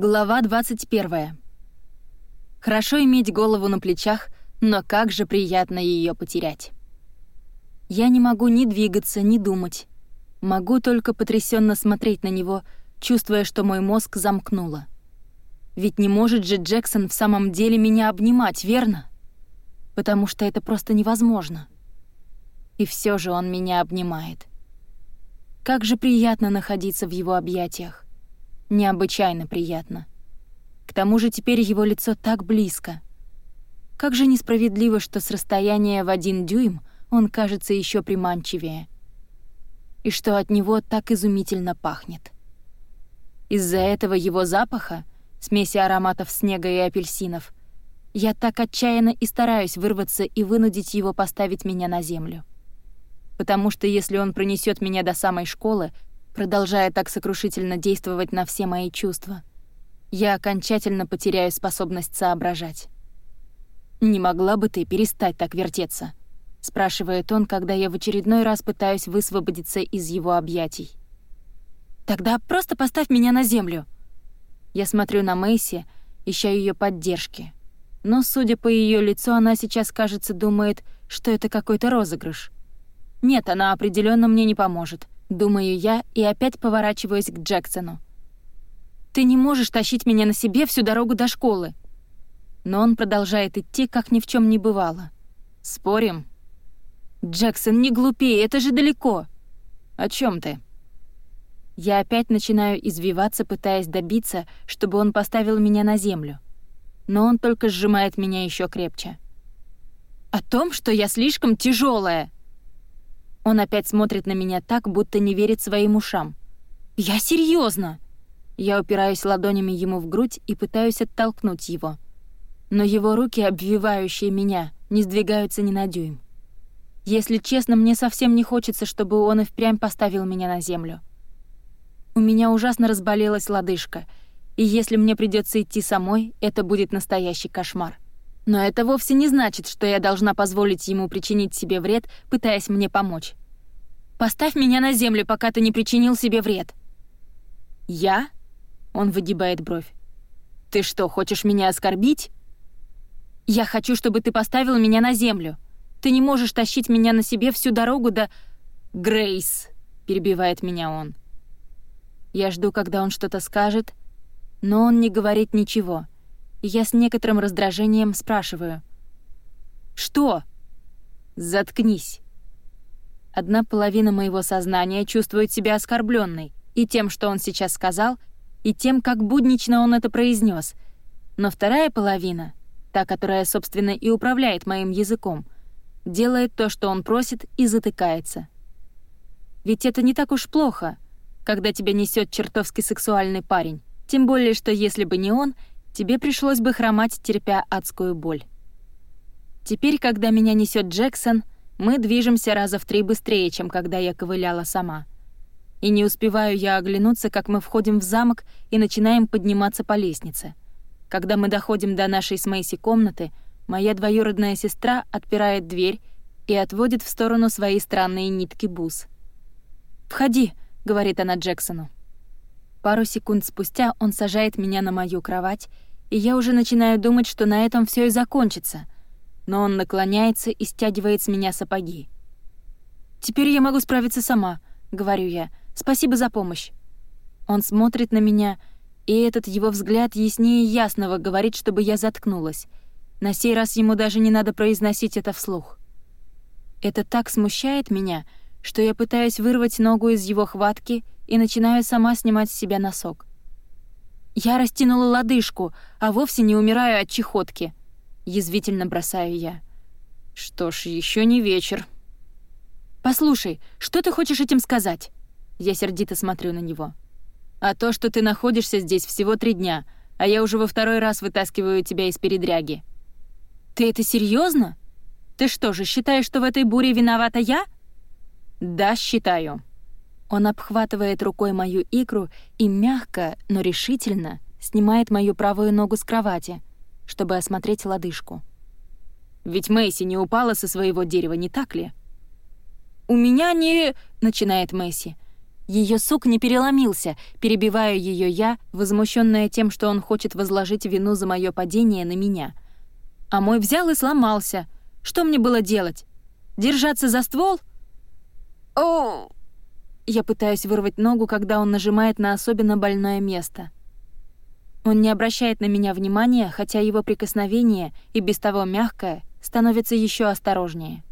Глава 21. Хорошо иметь голову на плечах, но как же приятно ее потерять. Я не могу ни двигаться, ни думать. Могу только потрясенно смотреть на него, чувствуя, что мой мозг замкнуло. Ведь не может же Джексон в самом деле меня обнимать, верно? Потому что это просто невозможно. И все же он меня обнимает. Как же приятно находиться в его объятиях необычайно приятно. К тому же теперь его лицо так близко. Как же несправедливо, что с расстояния в один дюйм он кажется еще приманчивее. И что от него так изумительно пахнет. Из-за этого его запаха, смеси ароматов снега и апельсинов, я так отчаянно и стараюсь вырваться и вынудить его поставить меня на землю. Потому что если он пронесет меня до самой школы, продолжая так сокрушительно действовать на все мои чувства. Я окончательно потеряю способность соображать. «Не могла бы ты перестать так вертеться?» — спрашивает он, когда я в очередной раз пытаюсь высвободиться из его объятий. «Тогда просто поставь меня на землю!» Я смотрю на Мэйси, ища ее поддержки. Но, судя по ее лицу, она сейчас, кажется, думает, что это какой-то розыгрыш. Нет, она определенно мне не поможет — Думаю я и опять поворачиваюсь к Джексону. «Ты не можешь тащить меня на себе всю дорогу до школы!» Но он продолжает идти, как ни в чем не бывало. «Спорим?» «Джексон, не глупее, это же далеко!» «О чем ты?» Я опять начинаю извиваться, пытаясь добиться, чтобы он поставил меня на землю. Но он только сжимает меня еще крепче. «О том, что я слишком тяжелая, он опять смотрит на меня так, будто не верит своим ушам. «Я серьезно! Я упираюсь ладонями ему в грудь и пытаюсь оттолкнуть его. Но его руки, обвивающие меня, не сдвигаются ни на дюйм. Если честно, мне совсем не хочется, чтобы он и впрямь поставил меня на землю. У меня ужасно разболелась лодыжка, и если мне придется идти самой, это будет настоящий кошмар. Но это вовсе не значит, что я должна позволить ему причинить себе вред, пытаясь мне помочь. Поставь меня на землю, пока ты не причинил себе вред». «Я?» — он выгибает бровь. «Ты что, хочешь меня оскорбить?» «Я хочу, чтобы ты поставил меня на землю. Ты не можешь тащить меня на себе всю дорогу до...» «Грейс!» — перебивает меня он. Я жду, когда он что-то скажет, но он не говорит ничего — я с некоторым раздражением спрашиваю. «Что?» «Заткнись». Одна половина моего сознания чувствует себя оскорбленной и тем, что он сейчас сказал, и тем, как буднично он это произнес. Но вторая половина, та, которая, собственно, и управляет моим языком, делает то, что он просит, и затыкается. Ведь это не так уж плохо, когда тебя несет чертовски сексуальный парень, тем более, что если бы не он — тебе пришлось бы хромать, терпя адскую боль. Теперь, когда меня несет Джексон, мы движемся раза в три быстрее, чем когда я ковыляла сама. И не успеваю я оглянуться, как мы входим в замок и начинаем подниматься по лестнице. Когда мы доходим до нашей с Мэйси комнаты, моя двоюродная сестра отпирает дверь и отводит в сторону свои странные нитки бус. «Входи», — говорит она Джексону. Пару секунд спустя он сажает меня на мою кровать и я уже начинаю думать, что на этом все и закончится. Но он наклоняется и стягивает с меня сапоги. «Теперь я могу справиться сама», — говорю я. «Спасибо за помощь». Он смотрит на меня, и этот его взгляд яснее ясного говорит, чтобы я заткнулась. На сей раз ему даже не надо произносить это вслух. Это так смущает меня, что я пытаюсь вырвать ногу из его хватки и начинаю сама снимать с себя носок. Я растянула лодыжку, а вовсе не умираю от чехотки. Язвительно бросаю я. Что ж, еще не вечер. Послушай, что ты хочешь этим сказать? Я сердито смотрю на него. А то, что ты находишься здесь всего три дня, а я уже во второй раз вытаскиваю тебя из передряги. Ты это серьезно? Ты что же, считаешь, что в этой буре виновата я? Да, считаю. Он обхватывает рукой мою икру и мягко, но решительно снимает мою правую ногу с кровати, чтобы осмотреть лодыжку. «Ведь Мэйси не упала со своего дерева, не так ли?» «У меня не...» — начинает Мэйси. Ее сук не переломился, перебивая ее я, возмущенная тем, что он хочет возложить вину за мое падение на меня. А мой взял и сломался. Что мне было делать? Держаться за ствол? О! Я пытаюсь вырвать ногу, когда он нажимает на особенно больное место. Он не обращает на меня внимания, хотя его прикосновение, и без того мягкое, становится еще осторожнее.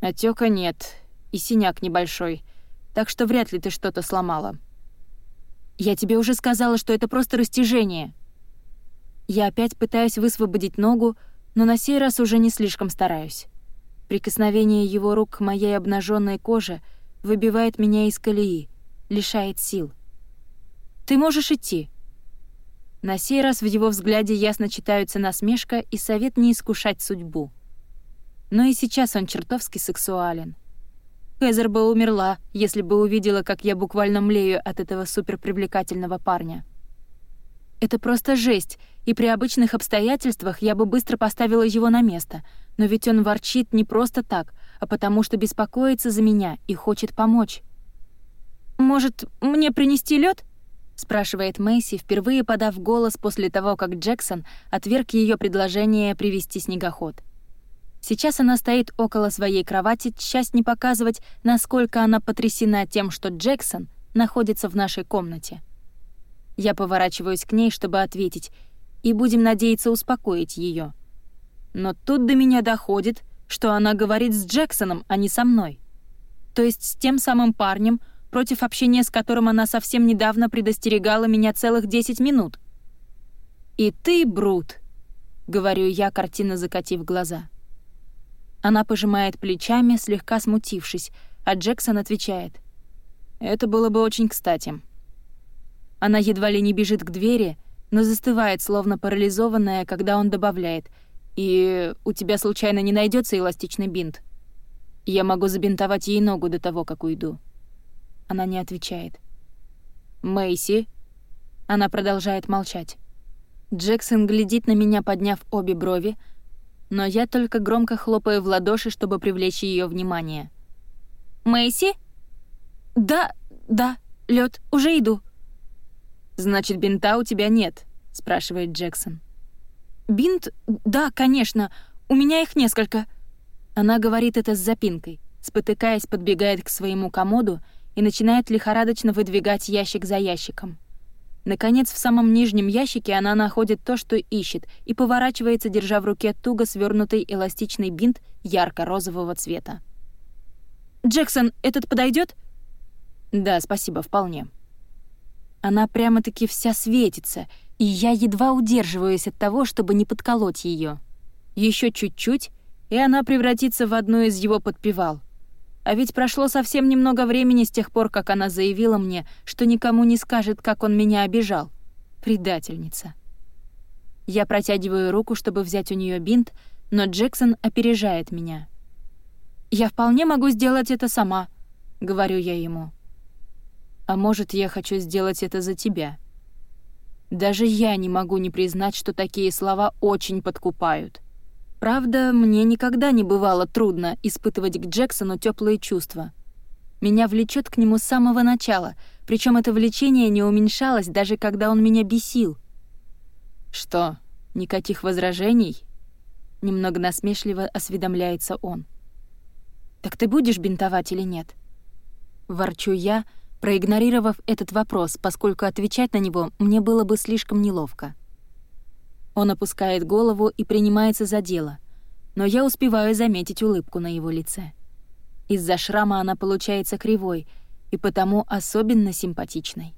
Отека нет, и синяк небольшой — так что вряд ли ты что-то сломала. Я тебе уже сказала, что это просто растяжение. Я опять пытаюсь высвободить ногу, но на сей раз уже не слишком стараюсь. Прикосновение его рук к моей обнаженной коже выбивает меня из колеи, лишает сил. «Ты можешь идти». На сей раз в его взгляде ясно читаются насмешка и совет не искушать судьбу. Но и сейчас он чертовски сексуален. Хезер бы умерла, если бы увидела, как я буквально млею от этого суперпривлекательного парня. Это просто жесть, и при обычных обстоятельствах я бы быстро поставила его на место, но ведь он ворчит не просто так, а потому что беспокоится за меня и хочет помочь. «Может, мне принести лед? Спрашивает Мэйси, впервые подав голос после того, как Джексон отверг ее предложение привести снегоход. Сейчас она стоит около своей кровати, часть не показывать, насколько она потрясена тем, что Джексон находится в нашей комнате. Я поворачиваюсь к ней, чтобы ответить, и будем надеяться успокоить ее. Но тут до меня доходит, что она говорит с Джексоном, а не со мной. То есть с тем самым парнем, против общения с которым она совсем недавно предостерегала меня целых 10 минут. «И ты, Брут», — говорю я, картина закатив глаза. Она пожимает плечами, слегка смутившись, а Джексон отвечает. «Это было бы очень кстати». Она едва ли не бежит к двери, но застывает, словно парализованная, когда он добавляет. «И у тебя случайно не найдется эластичный бинт? Я могу забинтовать ей ногу до того, как уйду». Она не отвечает. «Мэйси?» Она продолжает молчать. Джексон глядит на меня, подняв обе брови, но я только громко хлопаю в ладоши, чтобы привлечь ее внимание. «Мэйси?» «Да, да, лед, уже иду». «Значит, бинта у тебя нет?» — спрашивает Джексон. «Бинт? Да, конечно. У меня их несколько». Она говорит это с запинкой, спотыкаясь, подбегает к своему комоду и начинает лихорадочно выдвигать ящик за ящиком. Наконец, в самом нижнем ящике она находит то, что ищет, и поворачивается, держа в руке туго свернутый эластичный бинт ярко-розового цвета. «Джексон, этот подойдет? «Да, спасибо, вполне». Она прямо-таки вся светится, и я едва удерживаюсь от того, чтобы не подколоть ее. Еще чуть-чуть, и она превратится в одну из его подпевал — а ведь прошло совсем немного времени с тех пор, как она заявила мне, что никому не скажет, как он меня обижал. Предательница. Я протягиваю руку, чтобы взять у нее бинт, но Джексон опережает меня. «Я вполне могу сделать это сама», — говорю я ему. «А может, я хочу сделать это за тебя?» Даже я не могу не признать, что такие слова очень подкупают. Правда, мне никогда не бывало трудно испытывать к Джексону теплые чувства. Меня влечет к нему с самого начала, причем это влечение не уменьшалось, даже когда он меня бесил. «Что, никаких возражений?» Немного насмешливо осведомляется он. «Так ты будешь бинтовать или нет?» Ворчу я, проигнорировав этот вопрос, поскольку отвечать на него мне было бы слишком неловко. Он опускает голову и принимается за дело, но я успеваю заметить улыбку на его лице. Из-за шрама она получается кривой и потому особенно симпатичной.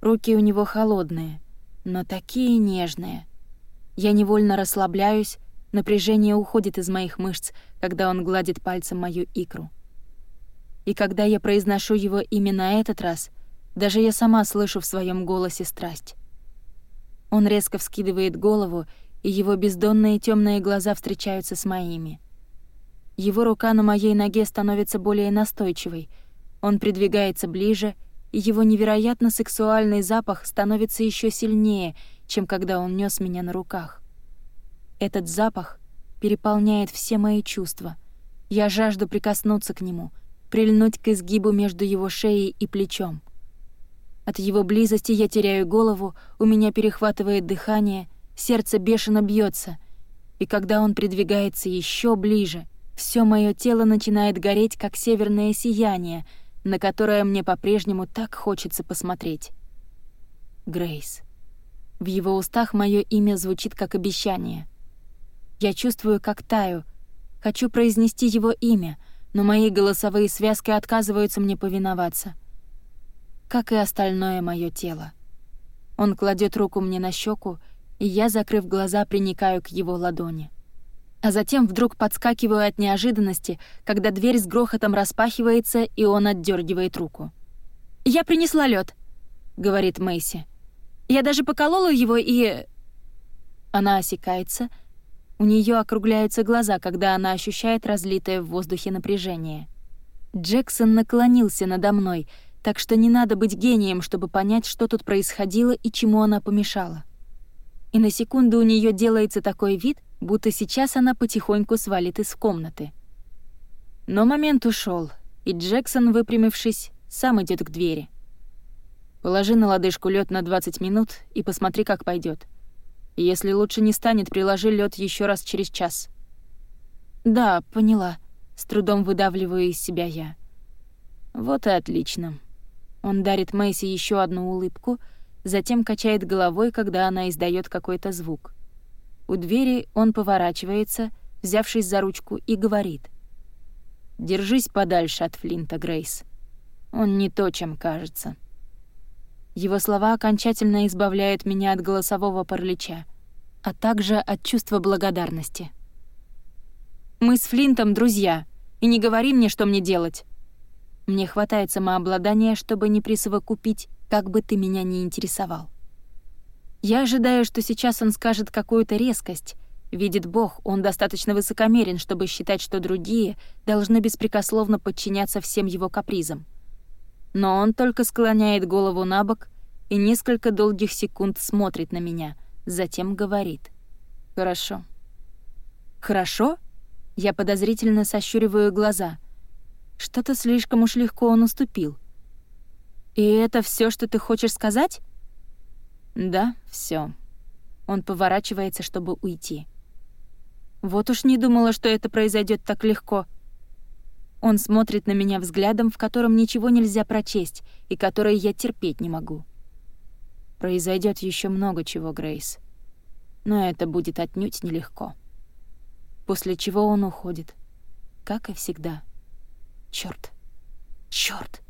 Руки у него холодные, но такие нежные. Я невольно расслабляюсь, напряжение уходит из моих мышц, когда он гладит пальцем мою икру. И когда я произношу его имя на этот раз, даже я сама слышу в своем голосе страсть. Он резко вскидывает голову, и его бездонные темные глаза встречаются с моими. Его рука на моей ноге становится более настойчивой. Он придвигается ближе, и его невероятно сексуальный запах становится еще сильнее, чем когда он нес меня на руках. Этот запах переполняет все мои чувства. Я жажду прикоснуться к нему, прильнуть к изгибу между его шеей и плечом. От его близости я теряю голову, у меня перехватывает дыхание, сердце бешено бьется, и когда он придвигается еще ближе, все мое тело начинает гореть, как северное сияние, на которое мне по-прежнему так хочется посмотреть. Грейс. В его устах мое имя звучит как обещание. Я чувствую, как таю, хочу произнести его имя, но мои голосовые связки отказываются мне повиноваться — как и остальное мое тело. Он кладет руку мне на щеку, и я, закрыв глаза, приникаю к его ладони. А затем вдруг подскакиваю от неожиданности, когда дверь с грохотом распахивается, и он отдергивает руку. «Я принесла лед, говорит Мэйси. «Я даже поколола его и...» Она осекается. У нее округляются глаза, когда она ощущает разлитое в воздухе напряжение. Джексон наклонился надо мной — так что не надо быть гением, чтобы понять, что тут происходило и чему она помешала. И на секунду у нее делается такой вид, будто сейчас она потихоньку свалит из комнаты. Но момент ушел, и Джексон, выпрямившись, сам идет к двери. Положи на лодыжку лед на 20 минут и посмотри, как пойдет. Если лучше не станет, приложи лед еще раз через час. Да, поняла. С трудом выдавливаю из себя я. Вот и отлично. Он дарит Мэйси еще одну улыбку, затем качает головой, когда она издает какой-то звук. У двери он поворачивается, взявшись за ручку, и говорит. «Держись подальше от Флинта, Грейс. Он не то, чем кажется». Его слова окончательно избавляют меня от голосового паралича, а также от чувства благодарности. «Мы с Флинтом друзья, и не говори мне, что мне делать. Мне хватает самообладания, чтобы не присовокупить, как бы ты меня не интересовал. Я ожидаю, что сейчас он скажет какую-то резкость. Видит Бог, он достаточно высокомерен, чтобы считать, что другие должны беспрекословно подчиняться всем его капризам. Но он только склоняет голову на бок и несколько долгих секунд смотрит на меня, затем говорит. «Хорошо». «Хорошо?» Я подозрительно сощуриваю глаза — что-то слишком уж легко он уступил. «И это все, что ты хочешь сказать?» «Да, все. Он поворачивается, чтобы уйти. Вот уж не думала, что это произойдет так легко. Он смотрит на меня взглядом, в котором ничего нельзя прочесть и который я терпеть не могу. Произойдет еще много чего, Грейс. Но это будет отнюдь нелегко. После чего он уходит, как и всегда. Черт! Черт!